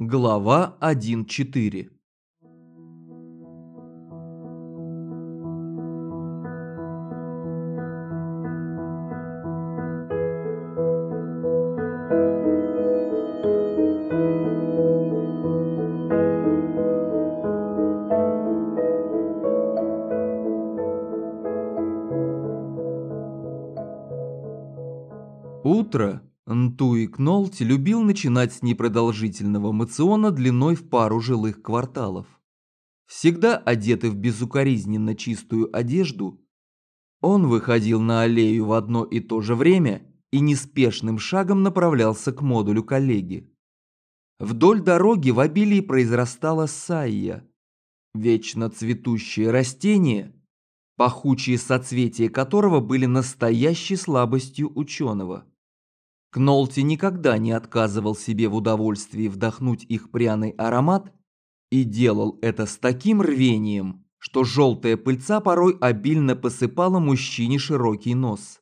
Глава 1.4 Кнолти любил начинать с непродолжительного мациона длиной в пару жилых кварталов. Всегда одетый в безукоризненно чистую одежду, он выходил на аллею в одно и то же время и неспешным шагом направлялся к модулю коллеги. Вдоль дороги в обилии произрастала сайя, вечно цветущее растение, пахучие соцветия которого были настоящей слабостью ученого. Кнолти никогда не отказывал себе в удовольствии вдохнуть их пряный аромат и делал это с таким рвением, что желтая пыльца порой обильно посыпала мужчине широкий нос.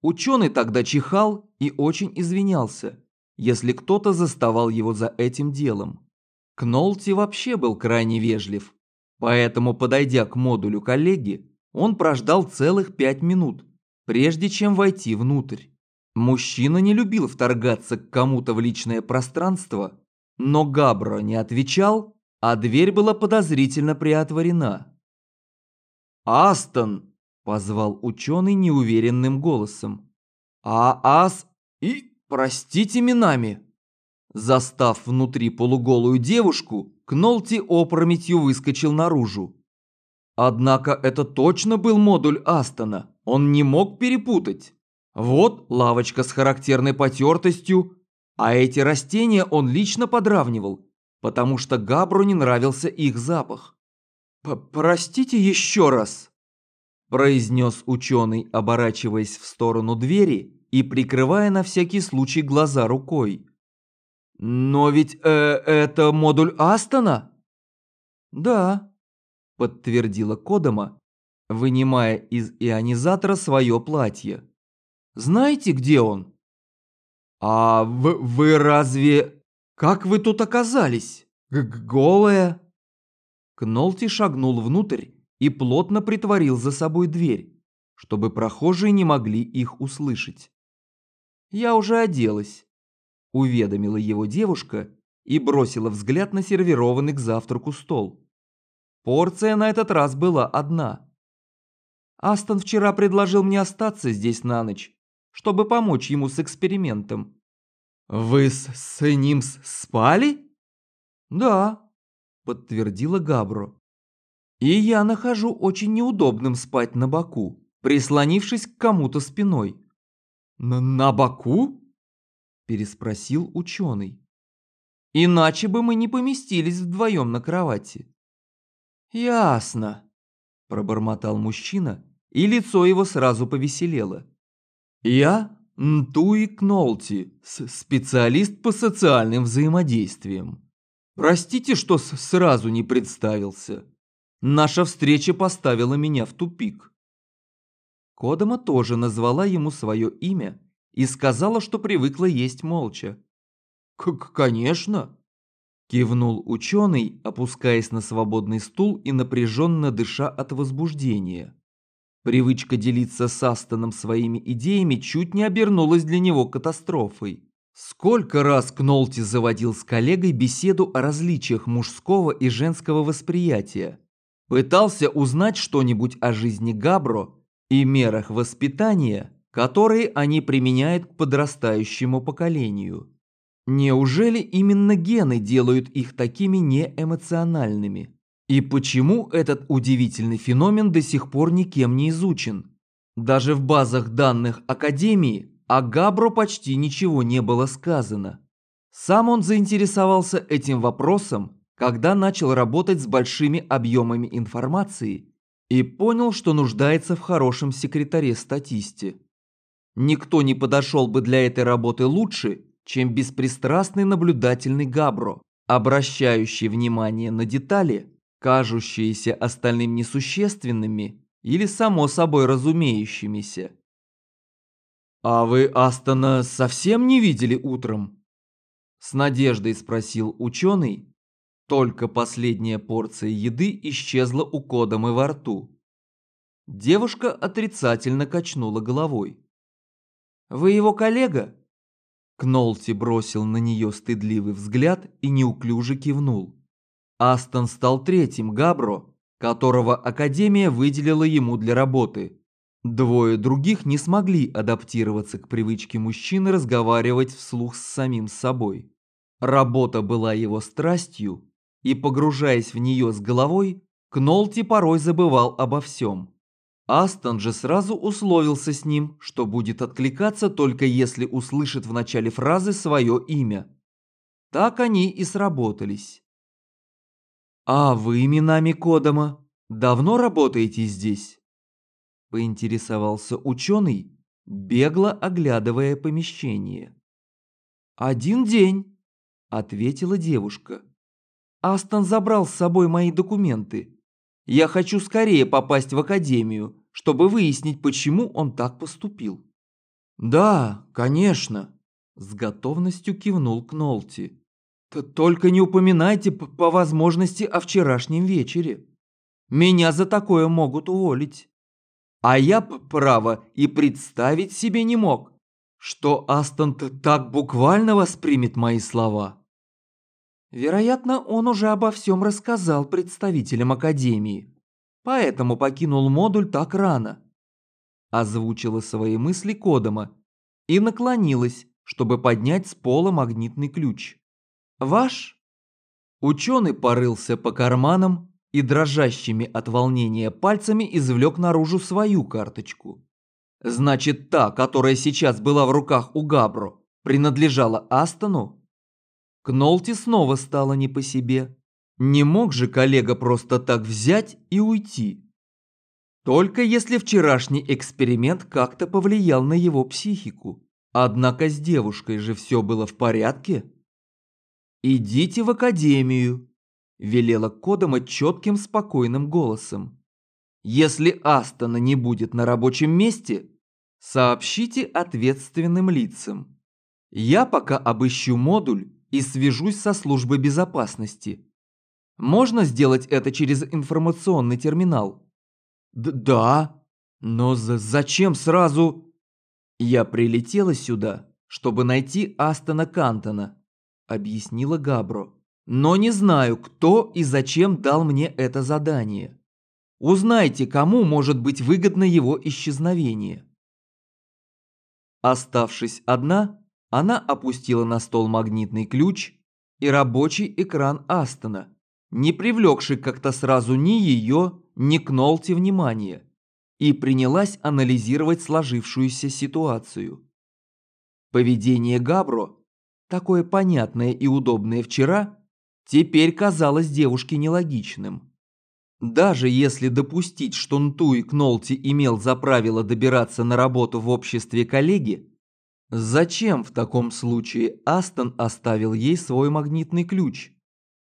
Ученый тогда чихал и очень извинялся, если кто-то заставал его за этим делом. Кнолти вообще был крайне вежлив, поэтому, подойдя к модулю коллеги, он прождал целых пять минут, прежде чем войти внутрь. Мужчина не любил вторгаться к кому-то в личное пространство, но Габро не отвечал, а дверь была подозрительно приотворена. «Астон!» – позвал ученый неуверенным голосом. «А ас... и... простите минами!» Застав внутри полуголую девушку, Кнолти опрометью выскочил наружу. Однако это точно был модуль Астона, он не мог перепутать. Вот лавочка с характерной потертостью, а эти растения он лично подравнивал, потому что Габру не нравился их запах. «Простите еще раз», – произнес ученый, оборачиваясь в сторону двери и прикрывая на всякий случай глаза рукой. «Но ведь э, это модуль Астона?» «Да», – подтвердила Кодома, вынимая из ионизатора свое платье. Знаете, где он?» «А вы, вы разве... Как вы тут оказались? Г голая?» Кнолти шагнул внутрь и плотно притворил за собой дверь, чтобы прохожие не могли их услышать. «Я уже оделась», – уведомила его девушка и бросила взгляд на сервированный к завтраку стол. Порция на этот раз была одна. Астон вчера предложил мне остаться здесь на ночь, чтобы помочь ему с экспериментом. «Вы с, с ним спали?» «Да», – подтвердила Габро. «И я нахожу очень неудобным спать на боку, прислонившись к кому-то спиной». «На, на боку?» – переспросил ученый. «Иначе бы мы не поместились вдвоем на кровати». «Ясно», – пробормотал мужчина, и лицо его сразу повеселело. Я Нтуи Кнолти, специалист по социальным взаимодействиям. Простите, что сразу не представился. Наша встреча поставила меня в тупик. Кодома тоже назвала ему свое имя и сказала, что привыкла есть молча. «Как, конечно!» Кивнул ученый, опускаясь на свободный стул и напряженно дыша от возбуждения. Привычка делиться с Астоном своими идеями чуть не обернулась для него катастрофой. Сколько раз Кнолти заводил с коллегой беседу о различиях мужского и женского восприятия. Пытался узнать что-нибудь о жизни Габро и мерах воспитания, которые они применяют к подрастающему поколению. Неужели именно гены делают их такими неэмоциональными? И почему этот удивительный феномен до сих пор никем не изучен? Даже в базах данных Академии о Габро почти ничего не было сказано. Сам он заинтересовался этим вопросом, когда начал работать с большими объемами информации и понял, что нуждается в хорошем секретаре-статисте. Никто не подошел бы для этой работы лучше, чем беспристрастный наблюдательный Габро, обращающий внимание на детали, кажущиеся остальным несущественными или само собой разумеющимися. «А вы Астона совсем не видели утром?» С надеждой спросил ученый. Только последняя порция еды исчезла у Кодомы во рту. Девушка отрицательно качнула головой. «Вы его коллега?» Кнолти бросил на нее стыдливый взгляд и неуклюже кивнул. Астон стал третьим Габро, которого Академия выделила ему для работы. Двое других не смогли адаптироваться к привычке мужчины разговаривать вслух с самим собой. Работа была его страстью, и, погружаясь в нее с головой, Кнолти порой забывал обо всем. Астон же сразу условился с ним, что будет откликаться только если услышит в начале фразы свое имя. Так они и сработались. «А вы именами Кодома давно работаете здесь?» Поинтересовался ученый, бегло оглядывая помещение. «Один день», — ответила девушка. «Астон забрал с собой мои документы. Я хочу скорее попасть в академию, чтобы выяснить, почему он так поступил. Да, конечно, с готовностью кивнул Кнолти. Только не упоминайте по возможности о вчерашнем вечере. Меня за такое могут уволить. А я, право, и представить себе не мог, что Астон так буквально воспримет мои слова. Вероятно, он уже обо всем рассказал представителям Академии, поэтому покинул модуль так рано. Озвучила свои мысли Кодома и наклонилась, чтобы поднять с пола магнитный ключ. «Ваш?» Ученый порылся по карманам и дрожащими от волнения пальцами извлек наружу свою карточку. Значит, та, которая сейчас была в руках у Габро, принадлежала Астону? Кнолти снова стало не по себе. Не мог же коллега просто так взять и уйти. Только если вчерашний эксперимент как-то повлиял на его психику. Однако с девушкой же все было в порядке. «Идите в академию», – велела Кодома четким спокойным голосом. «Если Астона не будет на рабочем месте, сообщите ответственным лицам. Я пока обыщу модуль и свяжусь со службой безопасности. Можно сделать это через информационный терминал? Д да, но зачем сразу? Я прилетела сюда, чтобы найти Астона Кантона, объяснила Габро. Но не знаю, кто и зачем дал мне это задание. Узнайте, кому может быть выгодно его исчезновение. Оставшись одна, она опустила на стол магнитный ключ и рабочий экран Астона, не привлекший как-то сразу ни ее, ни Кнолти внимания, и принялась анализировать сложившуюся ситуацию. Поведение Габро, такое понятное и удобное вчера, теперь казалось девушке нелогичным. Даже если допустить, что Нтуй Кнолти имел за правило добираться на работу в обществе коллеги, Зачем в таком случае Астон оставил ей свой магнитный ключ?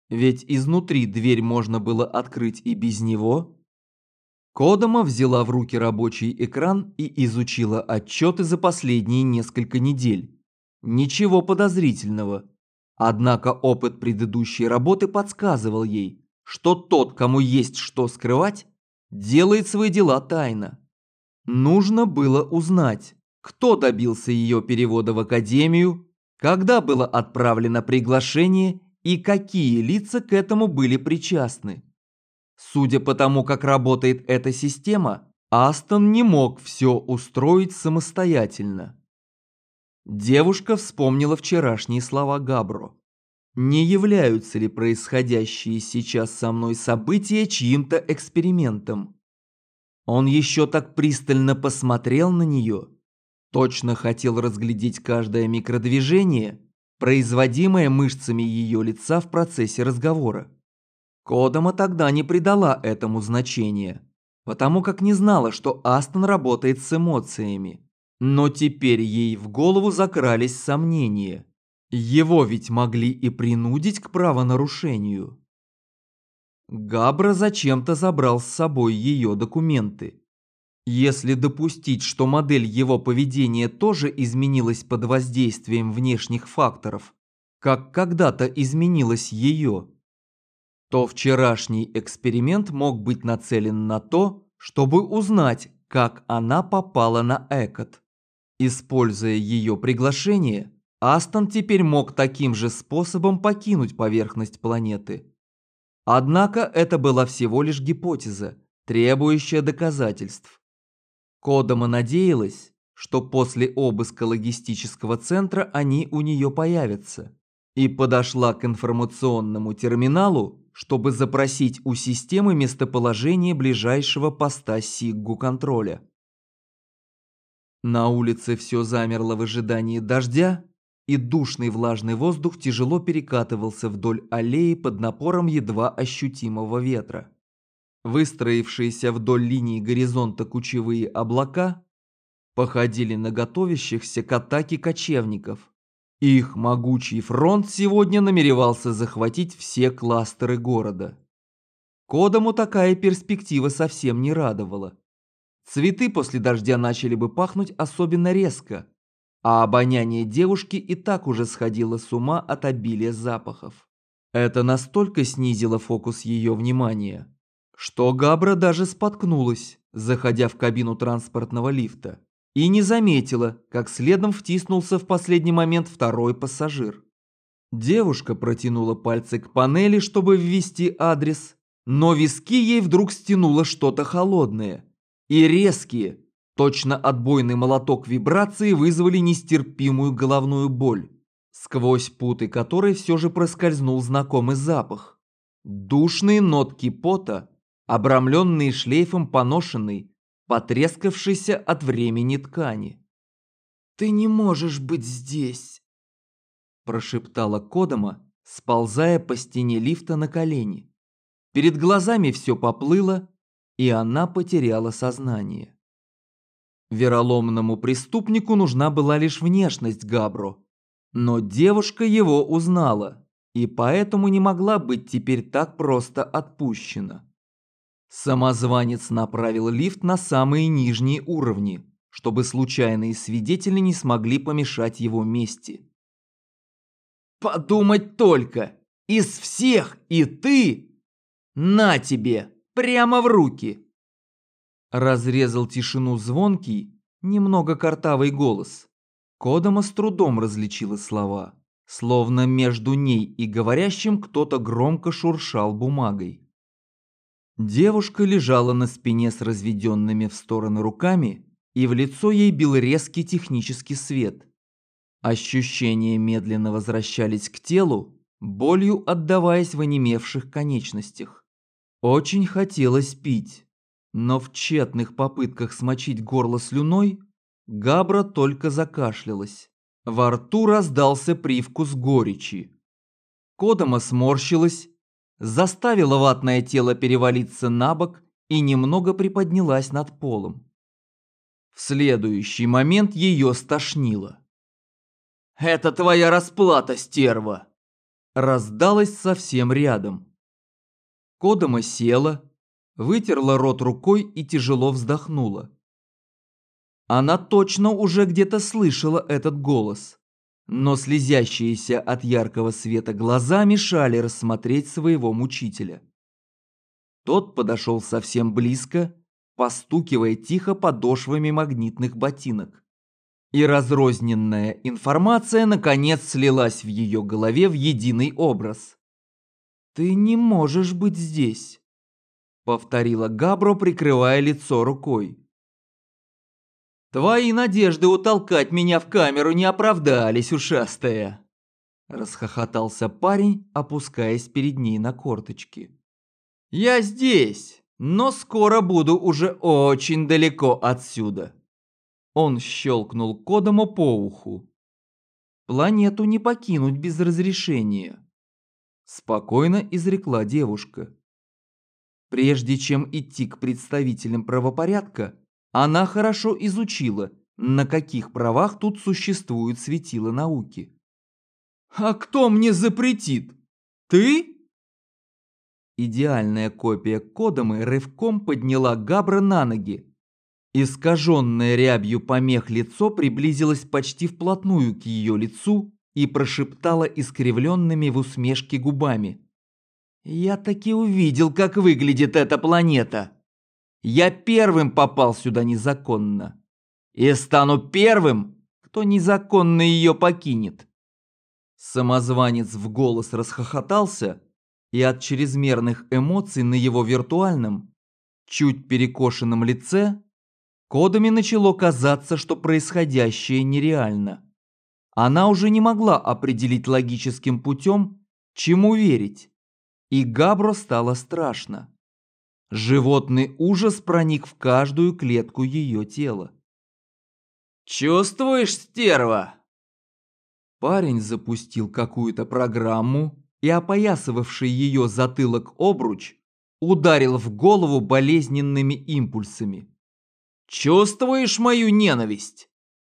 Ведь изнутри дверь можно было открыть и без него. Кодома взяла в руки рабочий экран и изучила отчеты за последние несколько недель. Ничего подозрительного. Однако опыт предыдущей работы подсказывал ей, что тот, кому есть что скрывать, делает свои дела тайно. Нужно было узнать, кто добился ее перевода в академию, когда было отправлено приглашение и какие лица к этому были причастны. Судя по тому, как работает эта система, Астон не мог все устроить самостоятельно. Девушка вспомнила вчерашние слова Габро. Не являются ли происходящие сейчас со мной события чьим-то экспериментом? Он еще так пристально посмотрел на нее, Точно хотел разглядеть каждое микродвижение, производимое мышцами ее лица в процессе разговора. Кодома тогда не придала этому значения, потому как не знала, что Астон работает с эмоциями. Но теперь ей в голову закрались сомнения. Его ведь могли и принудить к правонарушению. Габра зачем-то забрал с собой ее документы. Если допустить, что модель его поведения тоже изменилась под воздействием внешних факторов, как когда-то изменилось ее, то вчерашний эксперимент мог быть нацелен на то, чтобы узнать, как она попала на Экот. Используя ее приглашение, Астон теперь мог таким же способом покинуть поверхность планеты. Однако это была всего лишь гипотеза, требующая доказательств. Кодома надеялась, что после обыска логистического центра они у нее появятся, и подошла к информационному терминалу, чтобы запросить у системы местоположение ближайшего поста Сиггу контроля. На улице все замерло в ожидании дождя, и душный влажный воздух тяжело перекатывался вдоль аллеи под напором едва ощутимого ветра. Выстроившиеся вдоль линии горизонта кучевые облака походили на готовящихся к атаке кочевников. Их могучий фронт сегодня намеревался захватить все кластеры города. Кодому такая перспектива совсем не радовала. Цветы после дождя начали бы пахнуть особенно резко, а обоняние девушки и так уже сходило с ума от обилия запахов. Это настолько снизило фокус ее внимания, что Габра даже споткнулась, заходя в кабину транспортного лифта, и не заметила, как следом втиснулся в последний момент второй пассажир. Девушка протянула пальцы к панели, чтобы ввести адрес, но виски ей вдруг стянуло что-то холодное. И резкие, Точно отбойный молоток вибрации вызвали нестерпимую головную боль, сквозь путы которой все же проскользнул знакомый запах. Душные нотки пота, обрамленные шлейфом поношенной, потрескавшейся от времени ткани. «Ты не можешь быть здесь!» прошептала Кодома, сползая по стене лифта на колени. Перед глазами все поплыло, и она потеряла сознание. Вероломному преступнику нужна была лишь внешность Габро. Но девушка его узнала, и поэтому не могла быть теперь так просто отпущена. Самозванец направил лифт на самые нижние уровни, чтобы случайные свидетели не смогли помешать его мести. «Подумать только! Из всех и ты! На тебе! Прямо в руки!» Разрезал тишину звонкий, немного картавый голос. Кодома с трудом различила слова, словно между ней и говорящим кто-то громко шуршал бумагой. Девушка лежала на спине с разведенными в стороны руками, и в лицо ей бил резкий технический свет. Ощущения медленно возвращались к телу, болью отдаваясь в онемевших конечностях. Очень хотелось пить. Но в тщетных попытках смочить горло слюной Габра только закашлялась. Во рту раздался привкус горечи. Кодома сморщилась, заставила ватное тело перевалиться на бок и немного приподнялась над полом. В следующий момент ее стошнило. «Это твоя расплата, стерва!» Раздалась совсем рядом. Кодома села, вытерла рот рукой и тяжело вздохнула. Она точно уже где-то слышала этот голос, но слезящиеся от яркого света глаза мешали рассмотреть своего мучителя. Тот подошел совсем близко, постукивая тихо подошвами магнитных ботинок. И разрозненная информация наконец слилась в ее голове в единый образ. «Ты не можешь быть здесь» повторила Габро, прикрывая лицо рукой. Твои надежды утолкать меня в камеру не оправдались, ушастая. Расхохотался парень, опускаясь перед ней на корточки. Я здесь, но скоро буду уже очень далеко отсюда. Он щелкнул кодом по уху. Планету не покинуть без разрешения. Спокойно изрекла девушка. Прежде чем идти к представителям правопорядка, она хорошо изучила, на каких правах тут существуют светила науки. «А кто мне запретит? Ты?» Идеальная копия Кодомы рывком подняла Габра на ноги. Искаженное рябью помех лицо приблизилось почти вплотную к ее лицу, и прошептала искривленными в усмешке губами. «Я таки увидел, как выглядит эта планета. Я первым попал сюда незаконно. И стану первым, кто незаконно ее покинет». Самозванец в голос расхохотался, и от чрезмерных эмоций на его виртуальном, чуть перекошенном лице Кодами начало казаться, что происходящее нереально. Она уже не могла определить логическим путем, чему верить. И Габро стало страшно. Животный ужас проник в каждую клетку ее тела. «Чувствуешь, стерва?» Парень запустил какую-то программу, и опоясывавший ее затылок обруч ударил в голову болезненными импульсами. Чувствуешь мою ненависть?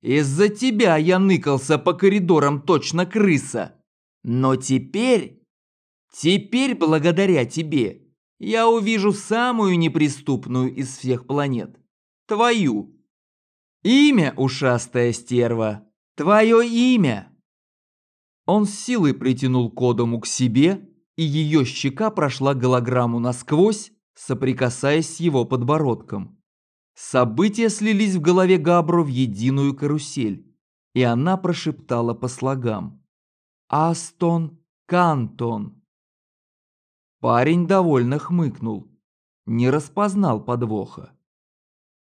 Из-за тебя я ныкался по коридорам точно крыса. Но теперь, теперь благодаря тебе, я увижу самую неприступную из всех планет. Твою. Имя, ушастая стерва. Твое имя. Он с силой притянул Кодому к себе, и ее щека прошла голограмму насквозь, соприкасаясь с его подбородком. События слились в голове Габро в единую карусель, и она прошептала по слогам. «Астон Кантон». Парень довольно хмыкнул, не распознал подвоха.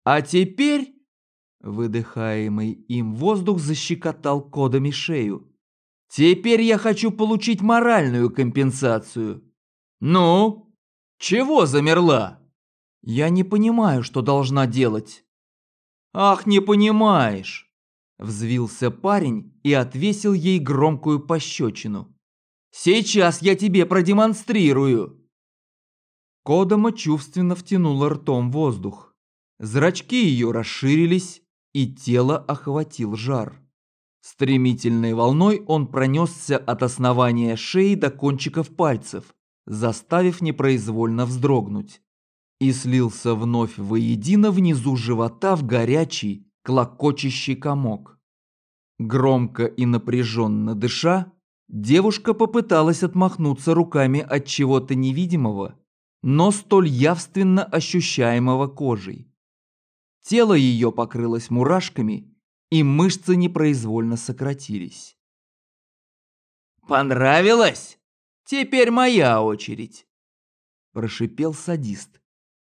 «А теперь...» Выдыхаемый им воздух защекотал кодами шею. «Теперь я хочу получить моральную компенсацию. Ну, чего замерла?» Я не понимаю, что должна делать. Ах, не понимаешь. Взвился парень и отвесил ей громкую пощечину. Сейчас я тебе продемонстрирую. Кодома чувственно втянула ртом воздух. Зрачки ее расширились, и тело охватил жар. Стремительной волной он пронесся от основания шеи до кончиков пальцев, заставив непроизвольно вздрогнуть и слился вновь воедино внизу живота в горячий, клокочущий комок. Громко и напряженно дыша, девушка попыталась отмахнуться руками от чего-то невидимого, но столь явственно ощущаемого кожей. Тело ее покрылось мурашками, и мышцы непроизвольно сократились. «Понравилось? Теперь моя очередь!» – прошипел садист.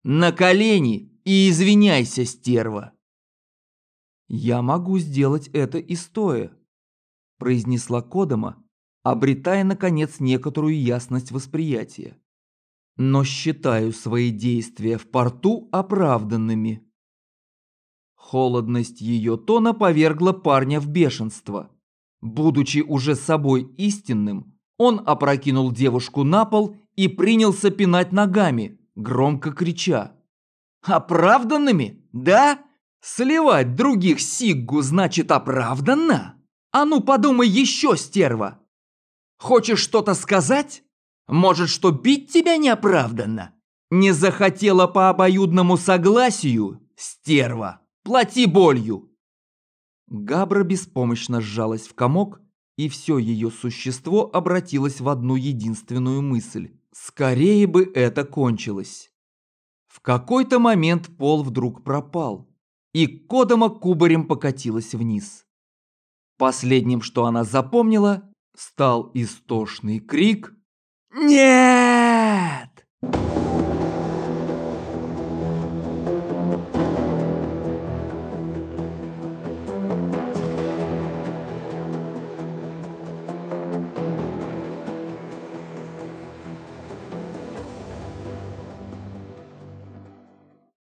На колени и извиняйся, стерва. Я могу сделать это и стоя, произнесла Кодома, обретая наконец некоторую ясность восприятия. Но считаю свои действия в порту оправданными. Холодность ее тона повергла парня в бешенство. Будучи уже собой истинным, он опрокинул девушку на пол и принялся пинать ногами, громко крича. «Оправданными? Да? Сливать других Сиггу значит оправданно? А ну подумай еще, стерва! Хочешь что-то сказать? Может, что бить тебя неоправданно? Не захотела по обоюдному согласию, стерва? Плати болью!» Габра беспомощно сжалась в комок, и все ее существо обратилось в одну единственную мысль. Скорее бы это кончилось. В какой-то момент пол вдруг пропал, и Кодома кубарем покатилась вниз. Последним, что она запомнила, стал истошный крик «Нет!»